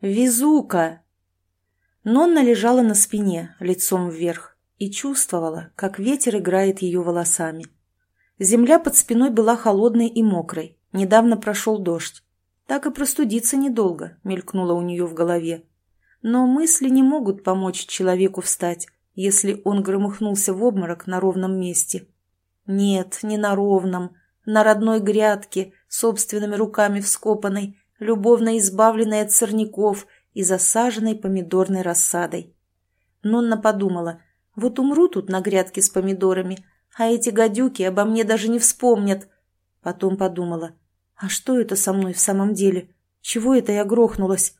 Везука!» Нонна лежала на спине, лицом вверх, и чувствовала, как ветер играет ее волосами. Земля под спиной была холодной и мокрой. Недавно прошел дождь. Так и простудиться недолго, мелькнуло у нее в голове. Но мысли не могут помочь человеку встать, если он громыхнулся в обморок на ровном месте. Нет, не на ровном, на родной грядке, собственными руками вскопанной, любовно избавленной от сорняков и засаженной помидорной рассадой. Нонна подумала, вот умру тут на грядке с помидорами, а эти гадюки обо мне даже не вспомнят. Потом подумала, а что это со мной в самом деле? Чего это я грохнулась?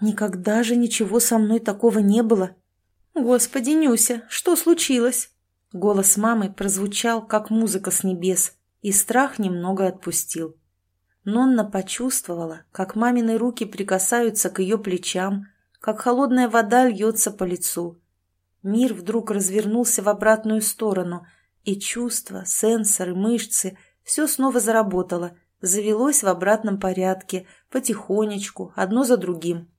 Никогда же ничего со мной такого не было. Господи, Нюся, что случилось? Голос мамы прозвучал, как музыка с небес, и страх немного отпустил. Нонна почувствовала, как мамины руки прикасаются к ее плечам, как холодная вода льется по лицу. Мир вдруг развернулся в обратную сторону — и чувства, сенсоры, мышцы – все снова заработало, завелось в обратном порядке, потихонечку, одно за другим.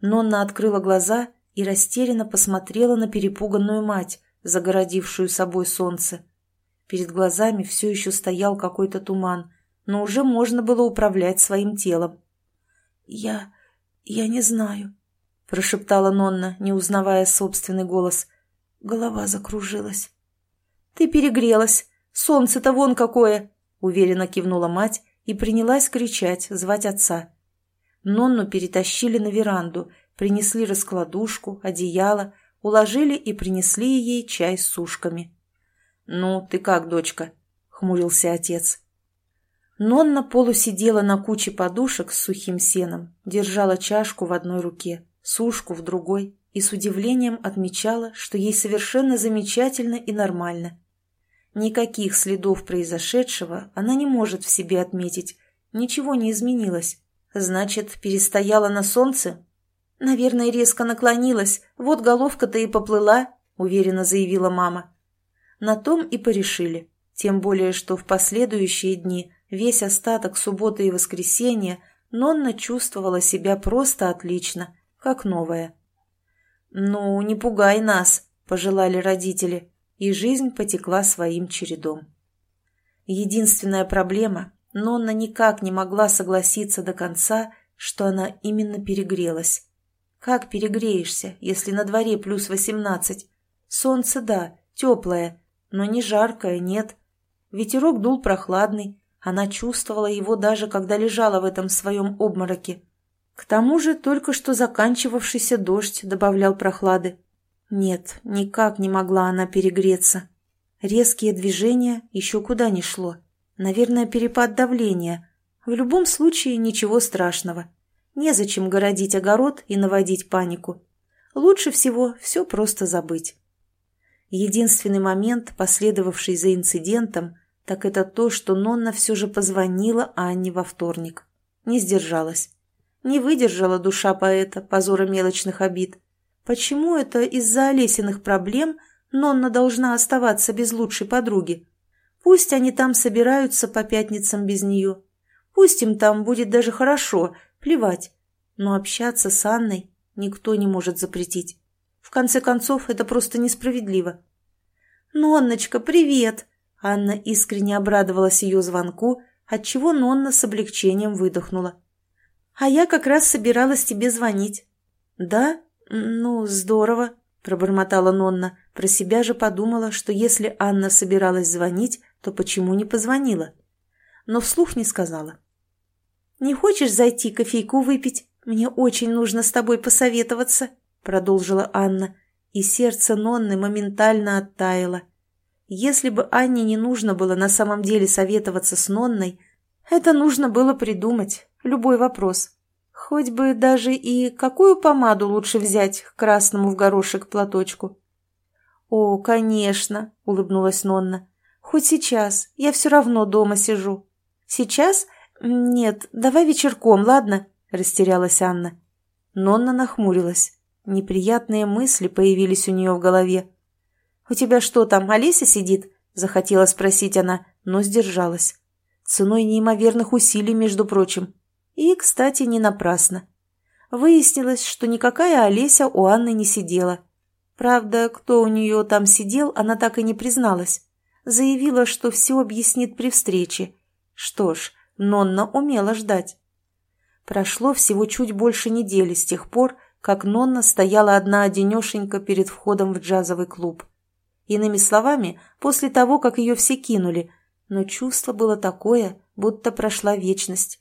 Нонна открыла глаза и растерянно посмотрела на перепуганную мать, загородившую собой солнце. Перед глазами все еще стоял какой-то туман, но уже можно было управлять своим телом. «Я... я не знаю», — прошептала Нонна, не узнавая собственный голос. Голова закружилась. «Ты перегрелась. Солнце-то вон какое!» — уверенно кивнула мать и принялась кричать, звать отца. Нонну перетащили на веранду, принесли раскладушку, одеяло, уложили и принесли ей чай с сушками. «Ну, ты как, дочка?» — хмурился отец. Нонна полусидела на куче подушек с сухим сеном, держала чашку в одной руке, сушку в другой и с удивлением отмечала, что ей совершенно замечательно и нормально. Никаких следов произошедшего она не может в себе отметить. Ничего не изменилось. Значит, перестояла на солнце? Наверное, резко наклонилась. Вот головка-то и поплыла, уверенно заявила мама. На том и порешили. Тем более, что в последующие дни, весь остаток субботы и воскресенья, Нонна чувствовала себя просто отлично, как новая. «Ну, не пугай нас», — пожелали родители и жизнь потекла своим чередом. Единственная проблема – Нонна никак не могла согласиться до конца, что она именно перегрелась. Как перегреешься, если на дворе плюс восемнадцать? Солнце, да, теплое, но не жаркое, нет. Ветерок дул прохладный, она чувствовала его даже, когда лежала в этом своем обмороке. К тому же только что заканчивавшийся дождь добавлял прохлады. Нет, никак не могла она перегреться. Резкие движения еще куда ни шло. Наверное, перепад давления. В любом случае ничего страшного. Незачем городить огород и наводить панику. Лучше всего все просто забыть. Единственный момент, последовавший за инцидентом, так это то, что Нонна все же позвонила Анне во вторник. Не сдержалась. Не выдержала душа поэта позора мелочных обид. Почему это из-за Олесиных проблем Нонна должна оставаться без лучшей подруги? Пусть они там собираются по пятницам без нее. Пусть им там будет даже хорошо, плевать. Но общаться с Анной никто не может запретить. В конце концов, это просто несправедливо. «Нонночка, привет!» Анна искренне обрадовалась ее звонку, отчего Нонна с облегчением выдохнула. «А я как раз собиралась тебе звонить». «Да? «Ну, здорово», — пробормотала Нонна. Про себя же подумала, что если Анна собиралась звонить, то почему не позвонила? Но вслух не сказала. «Не хочешь зайти кофейку выпить? Мне очень нужно с тобой посоветоваться», — продолжила Анна, и сердце Нонны моментально оттаяло. Если бы Анне не нужно было на самом деле советоваться с Нонной, это нужно было придумать, любой вопрос. Хоть бы даже и какую помаду лучше взять к красному в горошек платочку. «О, конечно», — улыбнулась Нонна. «Хоть сейчас, я все равно дома сижу». «Сейчас? Нет, давай вечерком, ладно?» — растерялась Анна. Нонна нахмурилась. Неприятные мысли появились у нее в голове. «У тебя что там, Олеся сидит?» — захотела спросить она, но сдержалась. Ценой неимоверных усилий, между прочим. И, кстати, не напрасно. Выяснилось, что никакая Олеся у Анны не сидела. Правда, кто у нее там сидел, она так и не призналась. Заявила, что все объяснит при встрече. Что ж, Нонна умела ждать. Прошло всего чуть больше недели с тех пор, как Нонна стояла одна-одинешенька перед входом в джазовый клуб. Иными словами, после того, как ее все кинули, но чувство было такое, будто прошла вечность.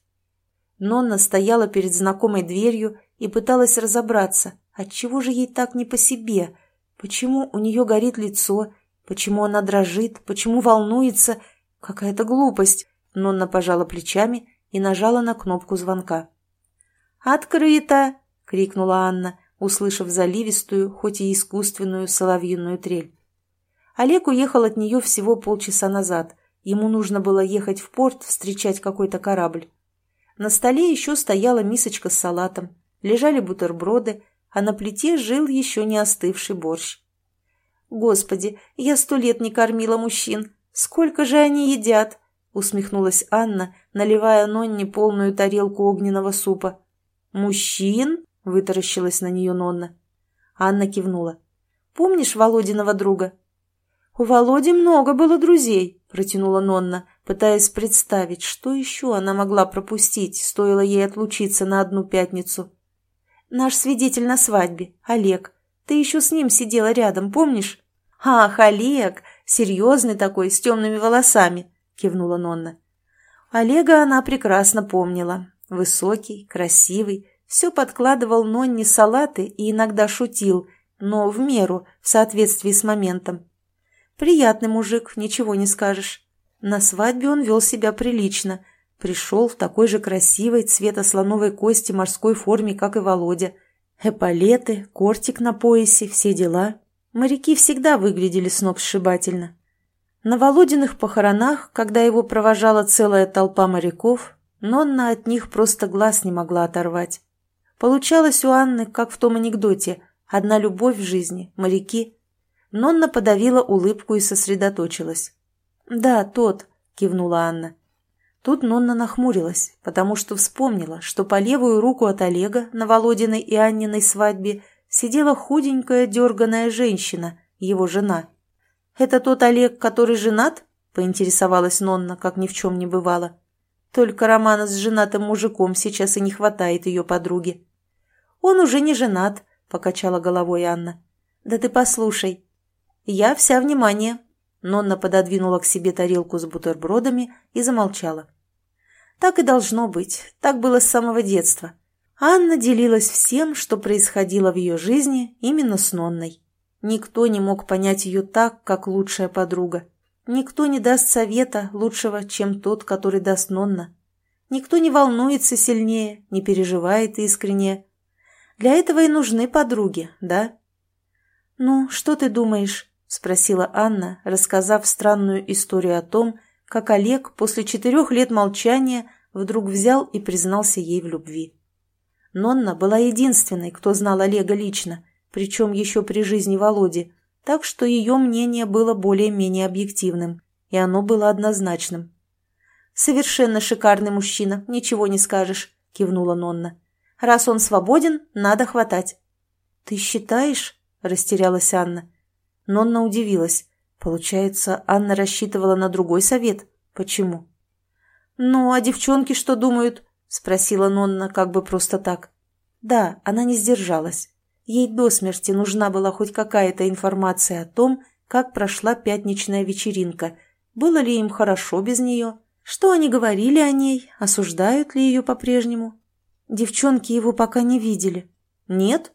Нонна стояла перед знакомой дверью и пыталась разобраться, отчего же ей так не по себе, почему у нее горит лицо, почему она дрожит, почему волнуется. Какая-то глупость. Нонна пожала плечами и нажала на кнопку звонка. «Открыто!» — крикнула Анна, услышав заливистую, хоть и искусственную соловьиную трель. Олег уехал от нее всего полчаса назад. Ему нужно было ехать в порт встречать какой-то корабль. На столе еще стояла мисочка с салатом, лежали бутерброды, а на плите жил еще не остывший борщ. «Господи, я сто лет не кормила мужчин! Сколько же они едят!» — усмехнулась Анна, наливая Нонне полную тарелку огненного супа. «Мужчин?» — вытаращилась на нее Нонна. Анна кивнула. «Помнишь Володиного друга?» «У Володи много было друзей», — протянула Нонна, пытаясь представить, что еще она могла пропустить, стоило ей отлучиться на одну пятницу. «Наш свидетель на свадьбе, Олег. Ты еще с ним сидела рядом, помнишь?» «Ах, Олег! Серьезный такой, с темными волосами!» — кивнула Нонна. Олега она прекрасно помнила. Высокий, красивый, все подкладывал Нонне салаты и иногда шутил, но в меру, в соответствии с моментом. Приятный мужик, ничего не скажешь. На свадьбе он вел себя прилично. Пришел в такой же красивой цвета слоновой кости морской форме, как и Володя. Эполеты, кортик на поясе, все дела. Моряки всегда выглядели сногсшибательно. На Володиных похоронах, когда его провожала целая толпа моряков, Нонна от них просто глаз не могла оторвать. Получалось у Анны, как в том анекдоте, одна любовь в жизни, моряки. Нонна подавила улыбку и сосредоточилась. «Да, тот», — кивнула Анна. Тут Нонна нахмурилась, потому что вспомнила, что по левую руку от Олега на Володиной и Анниной свадьбе сидела худенькая дерганая женщина, его жена. «Это тот Олег, который женат?» — поинтересовалась Нонна, как ни в чем не бывало. Только романа с женатым мужиком сейчас и не хватает ее подруге. «Он уже не женат», — покачала головой Анна. «Да ты послушай, «Я вся внимание». Нонна пододвинула к себе тарелку с бутербродами и замолчала. Так и должно быть. Так было с самого детства. Анна делилась всем, что происходило в ее жизни, именно с Нонной. Никто не мог понять ее так, как лучшая подруга. Никто не даст совета лучшего, чем тот, который даст Нонна. Никто не волнуется сильнее, не переживает искренне. Для этого и нужны подруги, да? «Ну, что ты думаешь?» Спросила Анна, рассказав странную историю о том, как Олег после четырех лет молчания вдруг взял и признался ей в любви. Нонна была единственной, кто знал Олега лично, причем еще при жизни Володи, так что ее мнение было более-менее объективным, и оно было однозначным. «Совершенно шикарный мужчина, ничего не скажешь», — кивнула Нонна. «Раз он свободен, надо хватать». «Ты считаешь?» — растерялась Анна. Нонна удивилась. Получается, Анна рассчитывала на другой совет. Почему? «Ну, а девчонки что думают?» – спросила Нонна как бы просто так. Да, она не сдержалась. Ей до смерти нужна была хоть какая-то информация о том, как прошла пятничная вечеринка, было ли им хорошо без нее, что они говорили о ней, осуждают ли ее по-прежнему. Девчонки его пока не видели. Нет?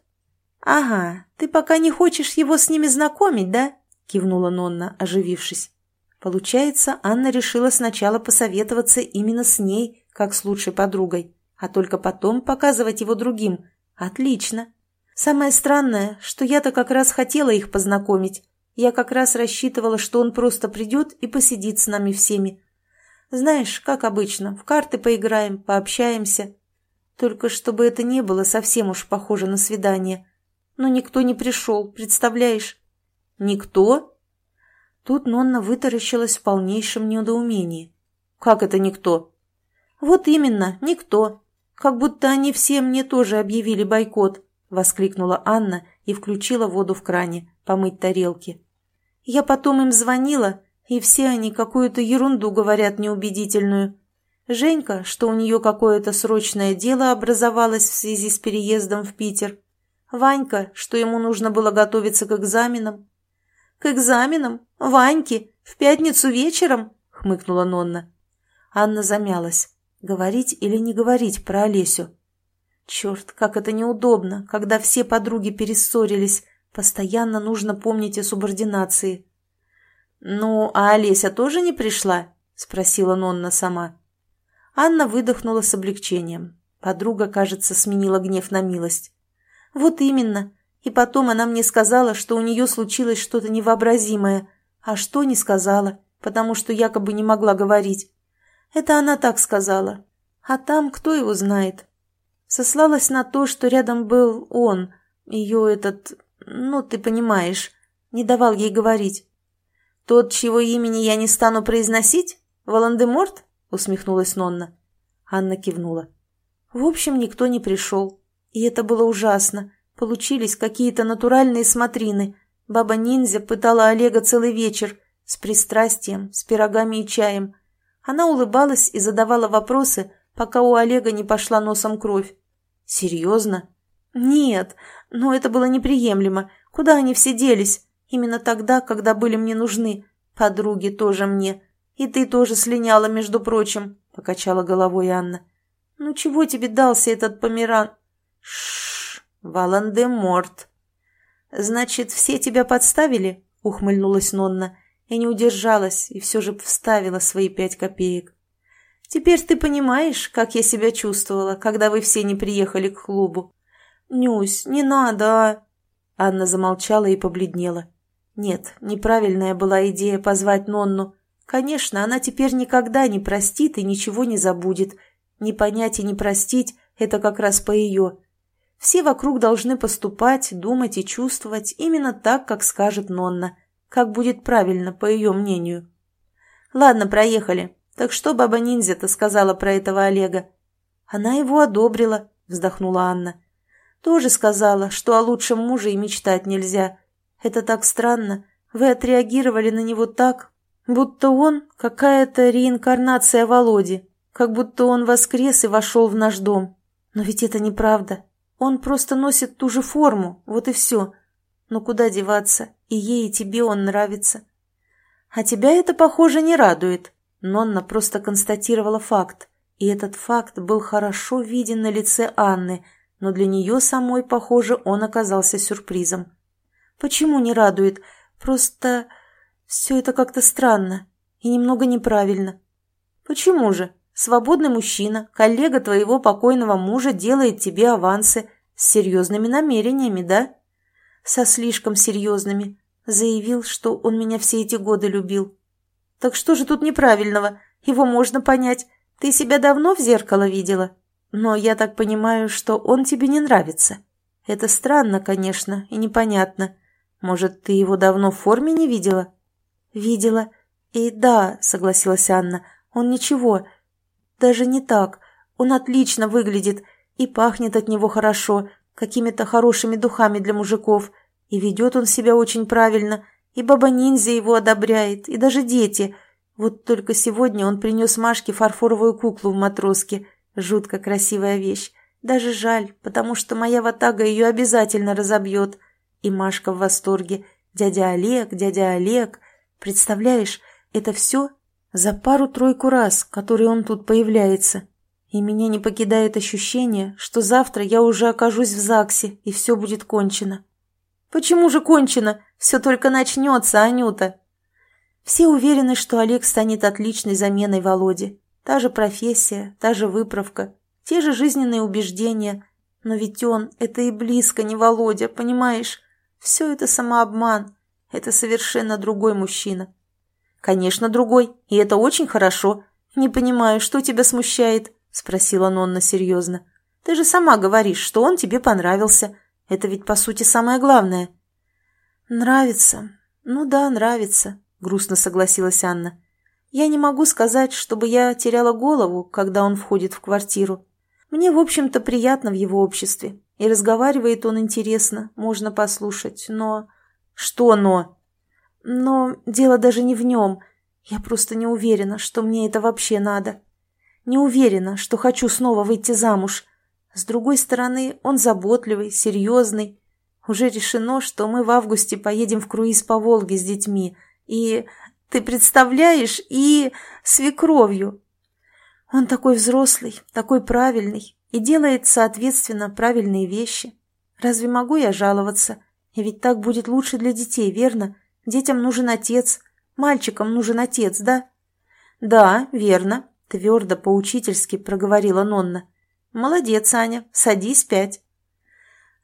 «Ага, ты пока не хочешь его с ними знакомить, да?» – кивнула Нонна, оживившись. Получается, Анна решила сначала посоветоваться именно с ней, как с лучшей подругой, а только потом показывать его другим. Отлично. Самое странное, что я-то как раз хотела их познакомить. Я как раз рассчитывала, что он просто придет и посидит с нами всеми. Знаешь, как обычно, в карты поиграем, пообщаемся. Только чтобы это не было совсем уж похоже на свидание – но никто не пришел, представляешь? Никто? Тут Нонна вытаращилась в полнейшем недоумении. Как это никто? Вот именно, никто. как будто они все мне тоже объявили бойкот», — воскликнула Анна и включила воду в кране, помыть тарелки. «Я потом им звонила, и все они какую-то ерунду говорят неубедительную. Женька, что у нее какое-то срочное дело образовалось в связи с переездом в Питер. Ванька, что ему нужно было готовиться к экзаменам. «К экзаменам? Ваньке? В пятницу вечером?» — хмыкнула Нонна. Анна замялась. Говорить или не говорить про Олесю? Черт, как это неудобно, когда все подруги перессорились. Постоянно нужно помнить о субординации. «Ну, а Олеся тоже не пришла?» — спросила Нонна сама. Анна выдохнула с облегчением. Подруга, кажется, сменила гнев на милость. «Вот именно. И потом она мне сказала, что у нее случилось что-то невообразимое. А что не сказала, потому что якобы не могла говорить. Это она так сказала. А там кто его знает. Сослалась на то, что рядом был он, ее этот, ну, ты понимаешь, не давал ей говорить. «Тот, чьего имени я не стану произносить? Волан-де-Морт?» — усмехнулась Нонна. Анна кивнула. В общем, никто не пришел. И это было ужасно. Получились какие-то натуральные смотрины. Баба-ниндзя пытала Олега целый вечер. С пристрастием, с пирогами и чаем. Она улыбалась и задавала вопросы, пока у Олега не пошла носом кровь. «Серьезно?» «Нет, но это было неприемлемо. Куда они все делись? Именно тогда, когда были мне нужны. Подруги тоже мне. И ты тоже слиняла, между прочим», — покачала головой Анна. «Ну чего тебе дался этот померан?» «Шшш!» Волан-де-Морт. Значит, все тебя подставили? Ухмыльнулась Нонна и не удержалась, и все же вставила свои пять копеек. Теперь ты понимаешь, как я себя чувствовала, когда вы все не приехали к клубу? Нюсь, не надо, а? Анна замолчала и побледнела. Нет, неправильная была идея позвать Нонну. Конечно, она теперь никогда не простит и ничего не забудет. Не понять и не простить – это как раз по ее. Все вокруг должны поступать, думать и чувствовать именно так, как скажет Нонна, как будет правильно, по ее мнению. Ладно, проехали. Так что баба-ниндзя-то сказала про этого Олега? Она его одобрила, вздохнула Анна. Тоже сказала, что о лучшем муже и мечтать нельзя. Это так странно. Вы отреагировали на него так, будто он какая-то реинкарнация Володи, как будто он воскрес и вошел в наш дом. Но ведь это неправда. Он просто носит ту же форму, вот и все. Но куда деваться? И ей, и тебе он нравится. А тебя это, похоже, не радует. Нонна просто констатировала факт. И этот факт был хорошо виден на лице Анны, но для нее самой, похоже, он оказался сюрпризом. Почему не радует? Просто все это как-то странно и немного неправильно. Почему же? Свободный мужчина, коллега твоего покойного мужа делает тебе авансы с серьезными намерениями, да? Со слишком серьезными. Заявил, что он меня все эти годы любил. Так что же тут неправильного? Его можно понять. Ты себя давно в зеркало видела? Но я так понимаю, что он тебе не нравится. Это странно, конечно, и непонятно. Может, ты его давно в форме не видела? Видела. И да, согласилась Анна, он ничего, даже не так. Он отлично выглядит и пахнет от него хорошо, какими-то хорошими духами для мужиков. И ведет он себя очень правильно. И баба-ниндзя его одобряет, и даже дети. Вот только сегодня он принес Машке фарфоровую куклу в матроске. Жутко красивая вещь. Даже жаль, потому что моя ватага ее обязательно разобьет. И Машка в восторге. Дядя Олег, дядя Олег. Представляешь, это все за пару-тройку раз, которые он тут появляется. И меня не покидает ощущение, что завтра я уже окажусь в ЗАГСе, и все будет кончено. Почему же кончено? Все только начнется, Анюта. Все уверены, что Олег станет отличной заменой Володе. Та же профессия, та же выправка, те же жизненные убеждения. Но ведь он — это и близко не Володя, понимаешь? Все это самообман. Это совершенно другой мужчина. «Конечно, другой, и это очень хорошо. Не понимаю, что тебя смущает?» – спросила Нонна серьезно. «Ты же сама говоришь, что он тебе понравился. Это ведь, по сути, самое главное». «Нравится. Ну да, нравится», – грустно согласилась Анна. «Я не могу сказать, чтобы я теряла голову, когда он входит в квартиру. Мне, в общем-то, приятно в его обществе. И разговаривает он интересно, можно послушать, но... Что но? Но дело даже не в нем. Я просто не уверена, что мне это вообще надо. Не уверена, что хочу снова выйти замуж. С другой стороны, он заботливый, серьезный. Уже решено, что мы в августе поедем в круиз по Волге с детьми. И, ты представляешь, и свекровью. Он такой взрослый, такой правильный и делает, соответственно, правильные вещи. Разве могу я жаловаться? И ведь так будет лучше для детей, верно? Детям нужен отец, мальчикам нужен отец, да? Да, верно, твердо поучительски проговорила Нонна. Молодец, Аня, садись пять.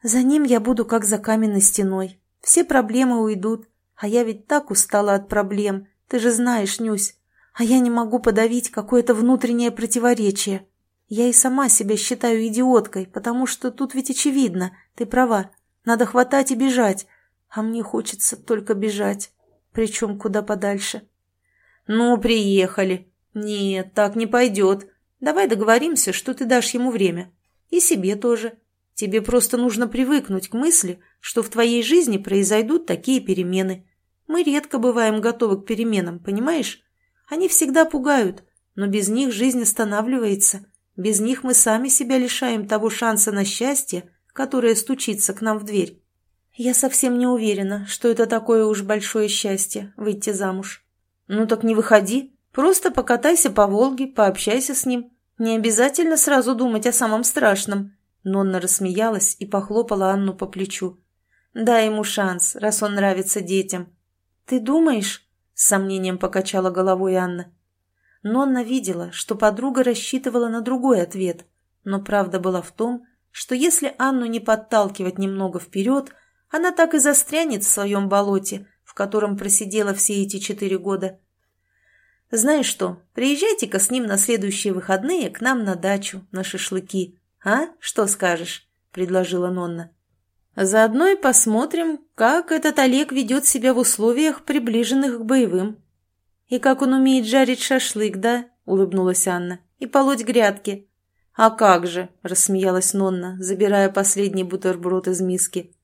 За ним я буду как за каменной стеной. Все проблемы уйдут, а я ведь так устала от проблем. Ты же знаешь, Нюсь. А я не могу подавить какое-то внутреннее противоречие. Я и сама себя считаю идиоткой, потому что тут ведь очевидно, ты права. Надо хватать и бежать. А мне хочется только бежать. Причем куда подальше. Ну, приехали. Нет, так не пойдет. Давай договоримся, что ты дашь ему время. И себе тоже. Тебе просто нужно привыкнуть к мысли, что в твоей жизни произойдут такие перемены. Мы редко бываем готовы к переменам, понимаешь? Они всегда пугают, но без них жизнь останавливается. Без них мы сами себя лишаем того шанса на счастье, которое стучится к нам в дверь. Я совсем не уверена, что это такое уж большое счастье – выйти замуж. Ну так не выходи, просто покатайся по Волге, пообщайся с ним. Не обязательно сразу думать о самом страшном. Нонна рассмеялась и похлопала Анну по плечу. Дай ему шанс, раз он нравится детям. Ты думаешь? С сомнением покачала головой Анна. Нонна видела, что подруга рассчитывала на другой ответ, но правда была в том, что если Анну не подталкивать немного вперед, она так и застрянет в своем болоте, в котором просидела все эти четыре года. «Знаешь что, приезжайте-ка с ним на следующие выходные к нам на дачу, на шашлыки. А? Что скажешь?» – предложила Нонна. «Заодно и посмотрим, как этот Олег ведет себя в условиях, приближенных к боевым». «И как он умеет жарить шашлык, да?» — улыбнулась Анна. «И полоть грядки». «А как же!» — рассмеялась Нонна, забирая последний бутерброд из миски.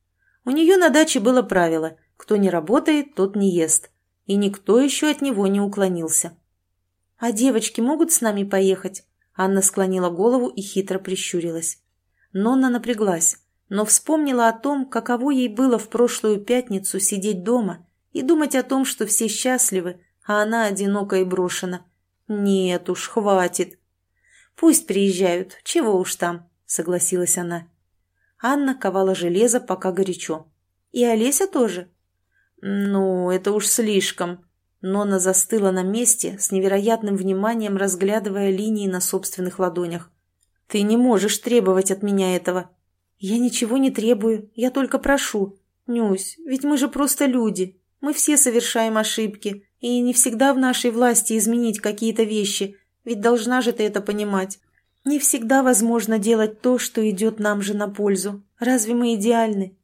У нее на даче было правило «кто не работает, тот не ест». И никто еще от него не уклонился. «А девочки могут с нами поехать?» Анна склонила голову и хитро прищурилась. Нонна напряглась, но вспомнила о том, каково ей было в прошлую пятницу сидеть дома и думать о том, что все счастливы, а она одинока и брошена. Нет уж, хватит. Пусть приезжают, чего уж там, согласилась она. Анна ковала железо, пока горячо. И Олеся тоже. Ну, это уж слишком. Нона застыла на месте, с невероятным вниманием разглядывая линии на собственных ладонях. «Ты не можешь требовать от меня этого». «Я ничего не требую, я только прошу. Нюсь, ведь мы же просто люди. Мы все совершаем ошибки. И не всегда в нашей власти изменить какие-то вещи, ведь должна же ты это понимать. Не всегда возможно делать то, что идет нам же на пользу. Разве мы идеальны?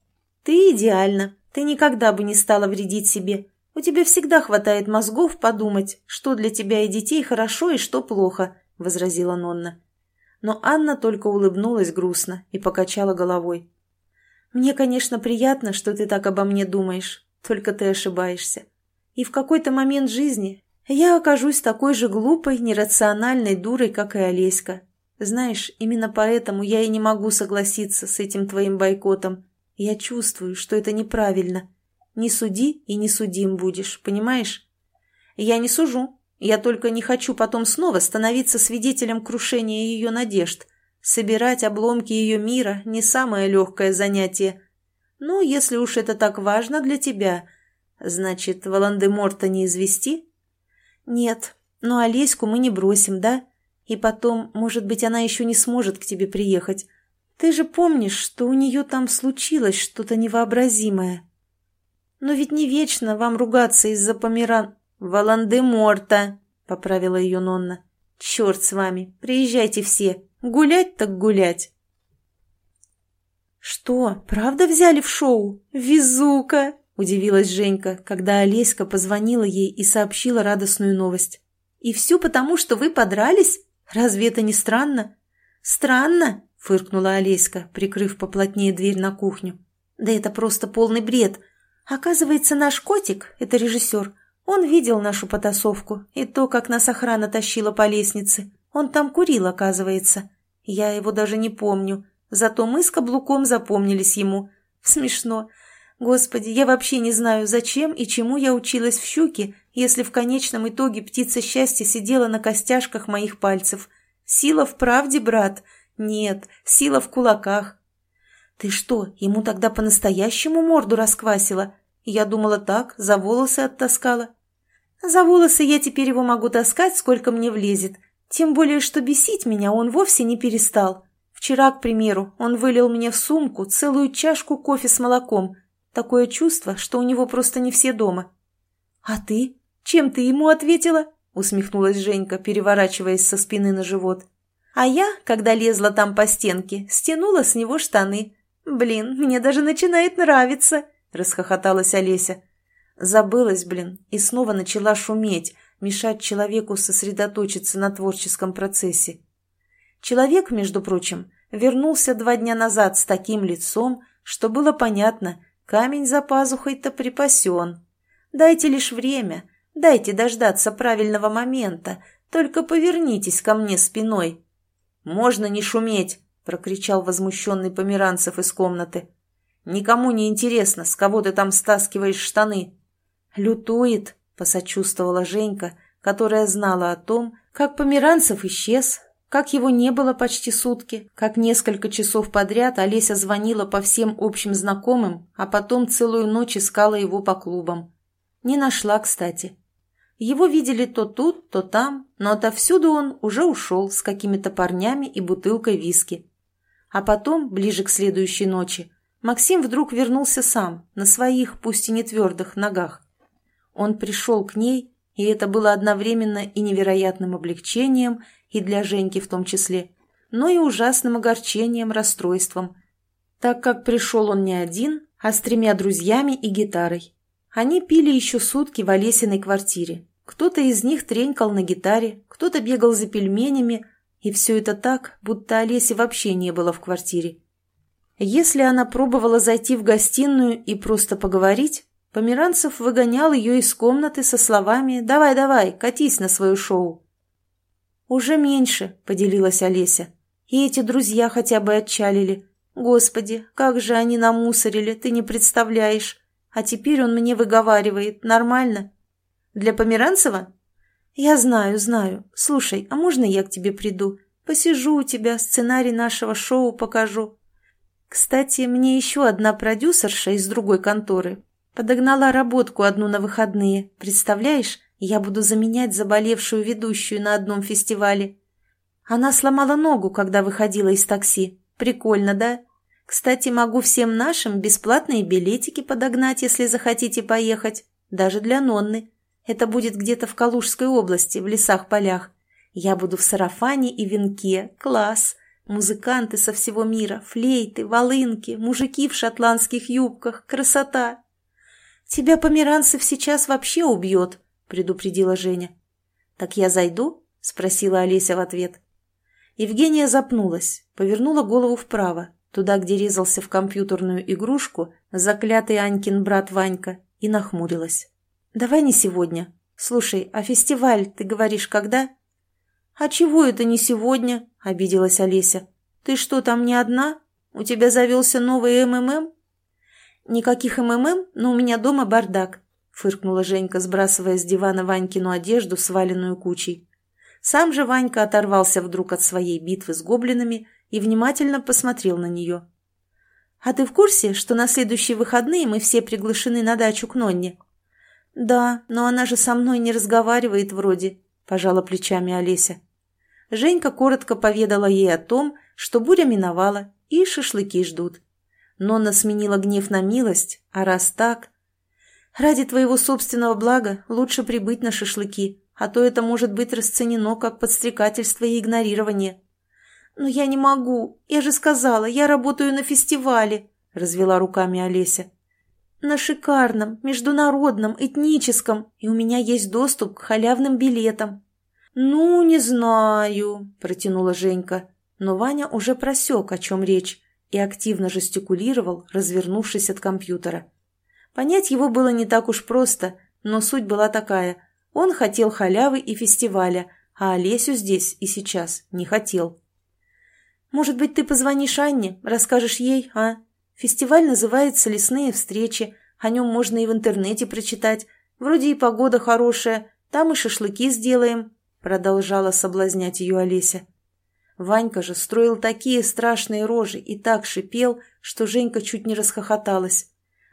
Ты идеальна. Ты никогда бы не стала вредить себе. У тебя всегда хватает мозгов подумать, что для тебя и детей хорошо и что плохо, — возразила Нонна. Но Анна только улыбнулась грустно и покачала головой. «Мне, конечно, приятно, что ты так обо мне думаешь, только ты ошибаешься и в какой-то момент жизни я окажусь такой же глупой, нерациональной дурой, как и Олеська. Знаешь, именно поэтому я и не могу согласиться с этим твоим бойкотом. Я чувствую, что это неправильно. Не суди и не судим будешь, понимаешь? Я не сужу. Я только не хочу потом снова становиться свидетелем крушения ее надежд. Собирать обломки ее мира – не самое легкое занятие. Ну, если уж это так важно для тебя – Значит, Волан-де-Морта не извести? Нет, но Олеську мы не бросим, да? И потом, может быть, она еще не сможет к тебе приехать. Ты же помнишь, что у нее там случилось что-то невообразимое. Но ведь не вечно вам ругаться из-за Померан... Волан-де-Морта, поправила ее Нонна. Черт с вами, приезжайте все. Гулять так гулять. Что, правда взяли в шоу? Везука! Удивилась Женька, когда Олеська позвонила ей и сообщила радостную новость. «И все потому, что вы подрались? Разве это не странно?» «Странно», — фыркнула Олеська, прикрыв поплотнее дверь на кухню. «Да это просто полный бред. Оказывается, наш котик, это режиссер, он видел нашу потасовку и то, как нас охрана тащила по лестнице. Он там курил, оказывается. Я его даже не помню. Зато мы с каблуком запомнились ему. Смешно. Господи, я вообще не знаю, зачем и чему я училась в щуке, если в конечном итоге птица счастья сидела на костяшках моих пальцев. Сила в правде, брат? Нет, сила в кулаках. Ты что, ему тогда по-настоящему морду расквасила? Я думала так, за волосы оттаскала. За волосы я теперь его могу таскать, сколько мне влезет. Тем более, что бесить меня он вовсе не перестал. Вчера, к примеру, он вылил мне в сумку целую чашку кофе с молоком. Такое чувство, что у него просто не все дома. «А ты? Чем ты ему ответила?» — усмехнулась Женька, переворачиваясь со спины на живот. А я, когда лезла там по стенке, стянула с него штаны. «Блин, мне даже начинает нравиться!» — расхохоталась Олеся. Забылась, блин, и снова начала шуметь, мешать человеку сосредоточиться на творческом процессе. Человек, между прочим, вернулся два дня назад с таким лицом, что было понятно, камень за пазухой-то припасен. Дайте лишь время, дайте дождаться правильного момента, только повернитесь ко мне спиной. «Можно не шуметь!» — прокричал возмущенный Померанцев из комнаты. «Никому не интересно, с кого ты там стаскиваешь штаны. «Лютует», — посочувствовала Женька, которая знала о том, как Померанцев исчез, как его не было почти сутки, как несколько часов подряд Олеся звонила по всем общим знакомым, а потом целую ночь искала его по клубам. Не нашла, кстати. Его видели то тут, то там, но отовсюду он уже ушел с какими-то парнями и бутылкой виски. А потом, ближе к следующей ночи, Максим вдруг вернулся сам, на своих, пусть и не твердых, ногах. Он пришел к ней, и это было одновременно и невероятным облегчением, и для Женьки в том числе, но и ужасным огорчением, расстройством, так как пришел он не один, а с тремя друзьями и гитарой. Они пили еще сутки в Олесиной квартире. Кто-то из них тренькал на гитаре, кто-то бегал за пельменями, и все это так, будто Олеси вообще не было в квартире. Если она пробовала зайти в гостиную и просто поговорить, Померанцев выгонял ее из комнаты со словами «Давай-давай, катись на свое шоу». «Уже меньше», — поделилась Олеся. «И эти друзья хотя бы отчалили. Господи, как же они намусорили, ты не представляешь. А теперь он мне выговаривает. Нормально?» «Для Померанцева?» «Я знаю, знаю. Слушай, а можно я к тебе приду? Посижу у тебя, сценарий нашего шоу покажу». Кстати, мне еще одна продюсерша из другой конторы Подогнала работку одну на выходные. Представляешь, я буду заменять заболевшую ведущую на одном фестивале. Она сломала ногу, когда выходила из такси. Прикольно, да? Кстати, могу всем нашим бесплатные билетики подогнать, если захотите поехать. Даже для Нонны. Это будет где-то в Калужской области, в лесах-полях. Я буду в сарафане и венке. Класс! Музыканты со всего мира, флейты, волынки, мужики в шотландских юбках. Красота! «Тебя Померанцев сейчас вообще убьет», — предупредила Женя. «Так я зайду?» — спросила Олеся в ответ. Евгения запнулась, повернула голову вправо, туда, где резался в компьютерную игрушку заклятый Анькин брат Ванька, и нахмурилась. «Давай не сегодня. Слушай, а фестиваль, ты говоришь, когда?» «А чего это не сегодня?» — обиделась Олеся. «Ты что, там не одна? У тебя завелся новый МММ?» «Никаких МММ, но у меня дома бардак», — фыркнула Женька, сбрасывая с дивана Ванькину одежду, сваленную кучей. Сам же Ванька оторвался вдруг от своей битвы с гоблинами и внимательно посмотрел на нее. «А ты в курсе, что на следующие выходные мы все приглашены на дачу к Нонне?» «Да, но она же со мной не разговаривает вроде», — пожала плечами Олеся. Женька коротко поведала ей о том, что буря миновала и шашлыки ждут. Нонна сменила гнев на милость, а раз так... Ради твоего собственного блага лучше прибыть на шашлыки, а то это может быть расценено как подстрекательство и игнорирование. «Но я не могу. Я же сказала, я работаю на фестивале», — развела руками Олеся. «На шикарном, международном, этническом, и у меня есть доступ к халявным билетам». «Ну, не знаю», — протянула Женька. Но Ваня уже просек, о чем речь, и активно жестикулировал, развернувшись от компьютера. Понять его было не так уж просто, но суть была такая. Он хотел халявы и фестиваля, а Олесю здесь и сейчас не хотел. «Может быть, ты позвонишь Анне, расскажешь ей, а? Фестиваль называется «Лесные встречи», о нем можно и в интернете прочитать. Вроде и погода хорошая, там и шашлыки сделаем», — продолжала соблазнять ее Олеся. Ванька же строил такие страшные рожи и так шипел, что Женька чуть не расхохоталась.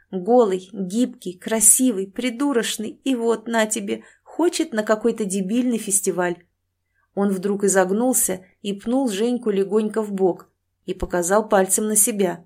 Голый, гибкий, красивый, придурочный, и вот, на тебе, хочет на какой-то дебильный фестиваль. Он вдруг изогнулся и пнул Женьку легонько в бок и показал пальцем на себя.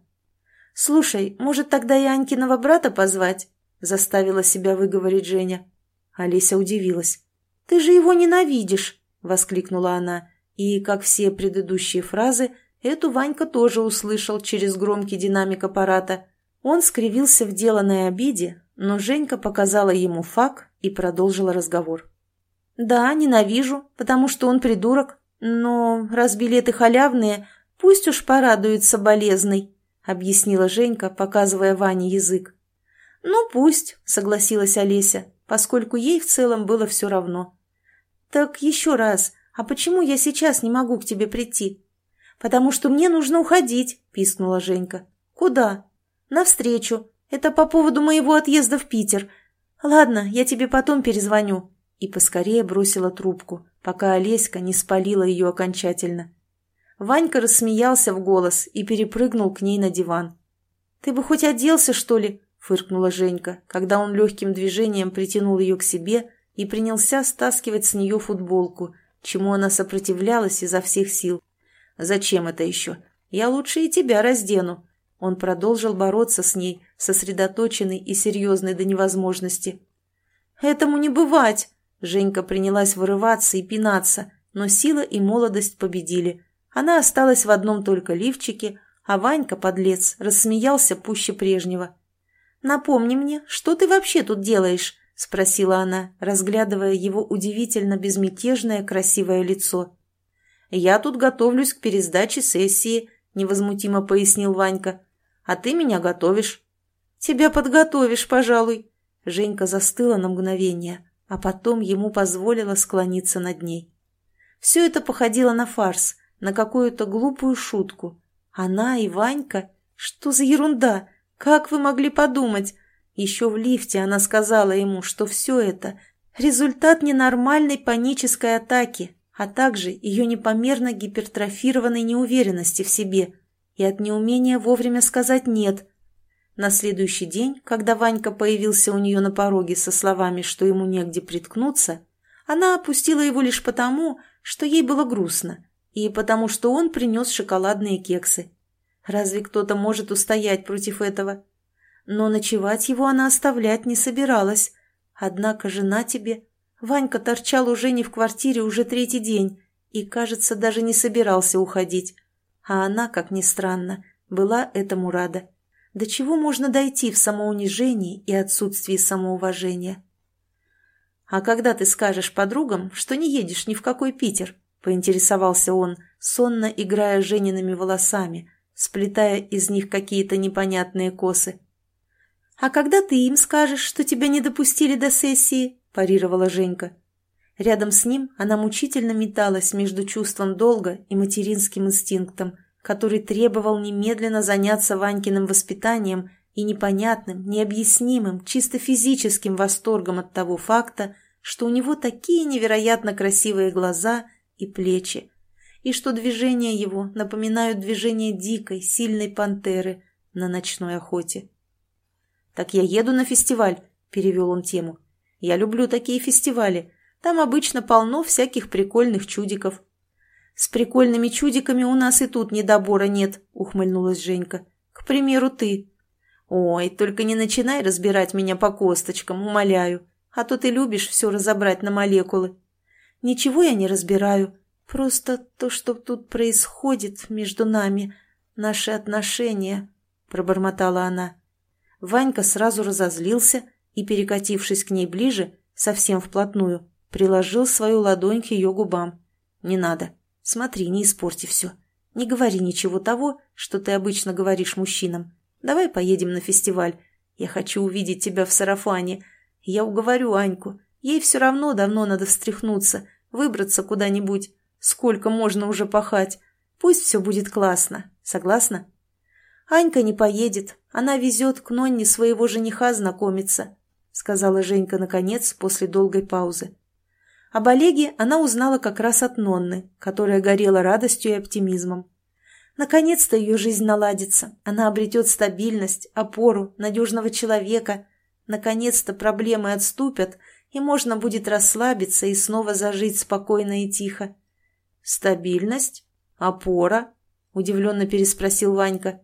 «Слушай, может, тогда и Анькиного брата позвать?» — заставила себя выговорить Женя. Олеся удивилась. «Ты же его ненавидишь!» — воскликнула она и, как все предыдущие фразы, эту Ванька тоже услышал через громкий динамик аппарата. Он скривился в деланной обиде, но Женька показала ему фак и продолжила разговор. «Да, ненавижу, потому что он придурок, но раз билеты халявные, пусть уж порадуется болезный», объяснила Женька, показывая Ване язык. «Ну, пусть», — согласилась Олеся, поскольку ей в целом было все равно. «Так еще раз, «А почему я сейчас не могу к тебе прийти?» «Потому что мне нужно уходить», — пискнула Женька. «Куда?» «Навстречу. Это по поводу моего отъезда в Питер. Ладно, я тебе потом перезвоню». И поскорее бросила трубку, пока Олеська не спалила ее окончательно. Ванька рассмеялся в голос и перепрыгнул к ней на диван. «Ты бы хоть оделся, что ли?» — фыркнула Женька, когда он легким движением притянул ее к себе и принялся стаскивать с нее футболку — чему она сопротивлялась изо всех сил. «Зачем это еще? Я лучше и тебя раздену». Он продолжил бороться с ней, сосредоточенный и серьезный до невозможности. «Этому не бывать!» Женька принялась вырываться и пинаться, но сила и молодость победили. Она осталась в одном только лифчике, а Ванька, подлец, рассмеялся пуще прежнего. «Напомни мне, что ты вообще тут делаешь?» — спросила она, разглядывая его удивительно безмятежное красивое лицо. «Я тут готовлюсь к пересдаче сессии», — невозмутимо пояснил Ванька. «А ты меня готовишь». «Тебя подготовишь, пожалуй». Женька застыла на мгновение, а потом ему позволила склониться над ней. Все это походило на фарс, на какую-то глупую шутку. Она и Ванька? Что за ерунда? Как вы могли подумать? Еще в лифте она сказала ему, что все это – результат ненормальной панической атаки, а также ее непомерно гипертрофированной неуверенности в себе и от неумения вовремя сказать «нет». На следующий день, когда Ванька появился у нее на пороге со словами, что ему негде приткнуться, она опустила его лишь потому, что ей было грустно, и потому что он принес шоколадные кексы. Разве кто-то может устоять против этого? Но ночевать его она оставлять не собиралась. Однако жена тебе... Ванька торчал уже не в квартире уже третий день и, кажется, даже не собирался уходить. А она, как ни странно, была этому рада. До чего можно дойти в самоунижении и отсутствии самоуважения? «А когда ты скажешь подругам, что не едешь ни в какой Питер?» — поинтересовался он, сонно играя Жениными волосами, сплетая из них какие-то непонятные косы. «А когда ты им скажешь, что тебя не допустили до сессии?» – парировала Женька. Рядом с ним она мучительно металась между чувством долга и материнским инстинктом, который требовал немедленно заняться Ванькиным воспитанием и непонятным, необъяснимым, чисто физическим восторгом от того факта, что у него такие невероятно красивые глаза и плечи, и что движения его напоминают движения дикой, сильной пантеры на ночной охоте. «Так я еду на фестиваль», — перевел он тему. «Я люблю такие фестивали. Там обычно полно всяких прикольных чудиков». «С прикольными чудиками у нас и тут недобора нет», — ухмыльнулась Женька. «К примеру, ты». «Ой, только не начинай разбирать меня по косточкам, умоляю. А то ты любишь все разобрать на молекулы». «Ничего я не разбираю. Просто то, что тут происходит между нами, наши отношения», — пробормотала она. Ванька сразу разозлился и, перекатившись к ней ближе, совсем вплотную, приложил свою ладонь к ее губам. «Не надо. Смотри, не испорти все. Не говори ничего того, что ты обычно говоришь мужчинам. Давай поедем на фестиваль. Я хочу увидеть тебя в сарафане. Я уговорю Аньку. Ей все равно давно надо встряхнуться, выбраться куда-нибудь. Сколько можно уже пахать? Пусть все будет классно. Согласна? Анька не поедет. Она везет к Нонне своего жениха знакомиться, сказала Женька наконец после долгой паузы. Об Олеге она узнала как раз от Нонны, которая горела радостью и оптимизмом. Наконец-то ее жизнь наладится. Она обретет стабильность, опору, надежного человека. Наконец-то проблемы отступят, и можно будет расслабиться и снова зажить спокойно и тихо. «Стабильность? Опора?» – удивленно переспросил Ванька.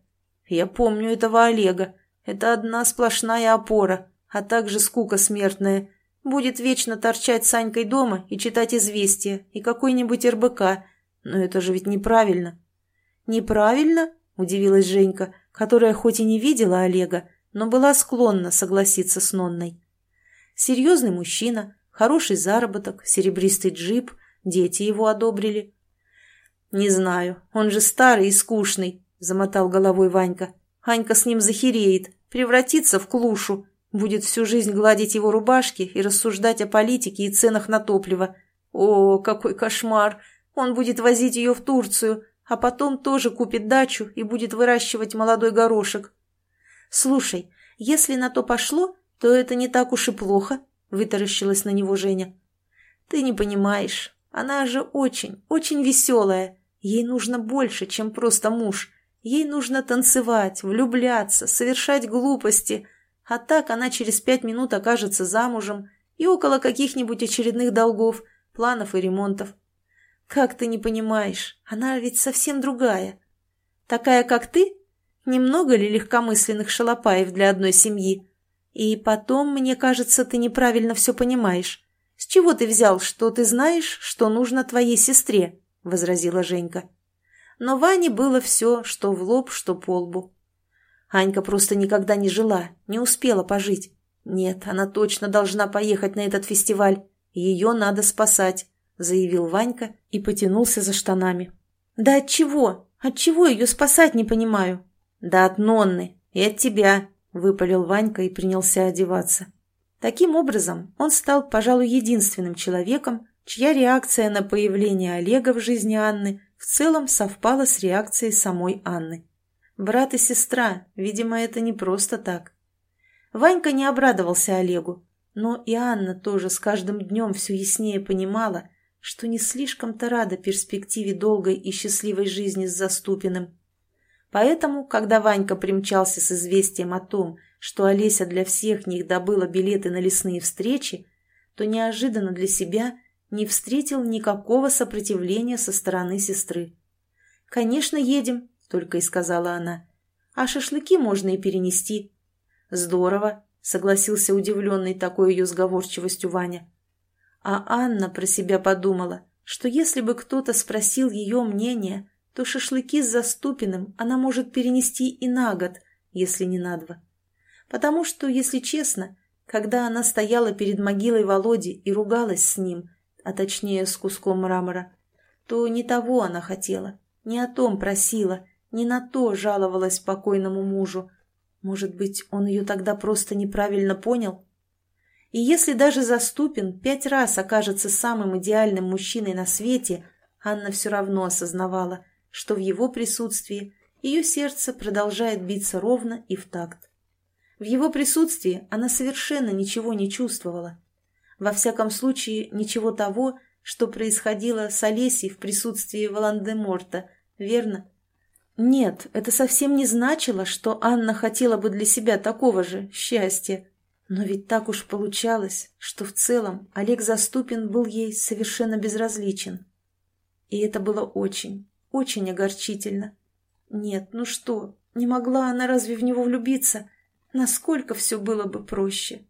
«Я помню этого Олега. Это одна сплошная опора, а также скука смертная. Будет вечно торчать с Санькой дома и читать известия и какой-нибудь РБК. Но это же ведь неправильно». «Неправильно?» – удивилась Женька, которая хоть и не видела Олега, но была склонна согласиться с Нонной. Серьезный мужчина, хороший заработок, серебристый джип, дети его одобрили. «Не знаю, он же старый и скучный», – замотал головой Ванька. «Анька с ним захереет, превратится в клушу, будет всю жизнь гладить его рубашки и рассуждать о политике и ценах на топливо. О, какой кошмар! Он будет возить ее в Турцию, а потом тоже купит дачу и будет выращивать молодой горошек. «Слушай, если на то пошло, то это не так уж и плохо», — вытаращилась на него Женя. «Ты не понимаешь, она же очень, очень веселая. Ей нужно больше, чем просто муж. Ей нужно танцевать, влюбляться, совершать глупости. А так она через пять минут окажется замужем и около каких-нибудь очередных долгов, планов и ремонтов. «Как ты не понимаешь? Она ведь совсем другая. Такая, как ты? Немного ли легкомысленных шалопаев для одной семьи? И потом, мне кажется, ты неправильно все понимаешь. С чего ты взял, что ты знаешь, что нужно твоей сестре?» — возразила Женька. Но Ване было все, что в лоб, что по лбу. Анька просто никогда не жила, не успела пожить. Нет, она точно должна поехать на этот фестиваль. Ее надо спасать. — заявил Ванька и потянулся за штанами. «Да от чего? От чего ее спасать не понимаю?» «Да от Нонны и от тебя», — выпалил Ванька и принялся одеваться. Таким образом, он стал, пожалуй, единственным человеком, чья реакция на появление Олега в жизни Анны в целом совпала с реакцией самой Анны. Брат и сестра, видимо, это не просто так. Ванька не обрадовался Олегу, но и Анна тоже с каждым днем все яснее понимала, что не слишком-то рада перспективе долгой и счастливой жизни с Заступиным. Поэтому, когда Ванька примчался с известием о том, что Олеся для всех них добыла билеты на лесные встречи, то неожиданно для себя не встретил никакого сопротивления со стороны сестры. «Конечно, едем», — только и сказала она. «А шашлыки можно и перенести». «Здорово», — согласился удивленный такой ее сговорчивостью Ваня. А Анна про себя подумала, что если бы кто-то спросил ее мнение, то шашлыки с Заступиным она может перенести и на год, если не на два. Потому что, если честно, когда она стояла перед могилой Володи и ругалась с ним, а точнее с куском мрамора, то не того она хотела, не о том просила, не на то жаловалась покойному мужу. Может быть, он ее тогда просто неправильно понял? И если даже Заступин пять раз окажется самым идеальным мужчиной на свете, Анна все равно осознавала, что в его присутствии ее сердце продолжает биться ровно и в такт. В его присутствии она совершенно ничего не чувствовала. Во всяком случае, ничего того, что происходило с Олесей в присутствии Волан-де-Морта, верно? Нет, это совсем не значило, что Анна хотела бы для себя такого же счастья. Но ведь так уж получалось, что в целом Олег Заступин был ей совершенно безразличен. И это было очень, очень огорчительно. Нет, ну что, не могла она разве в него влюбиться? Насколько все было бы проще?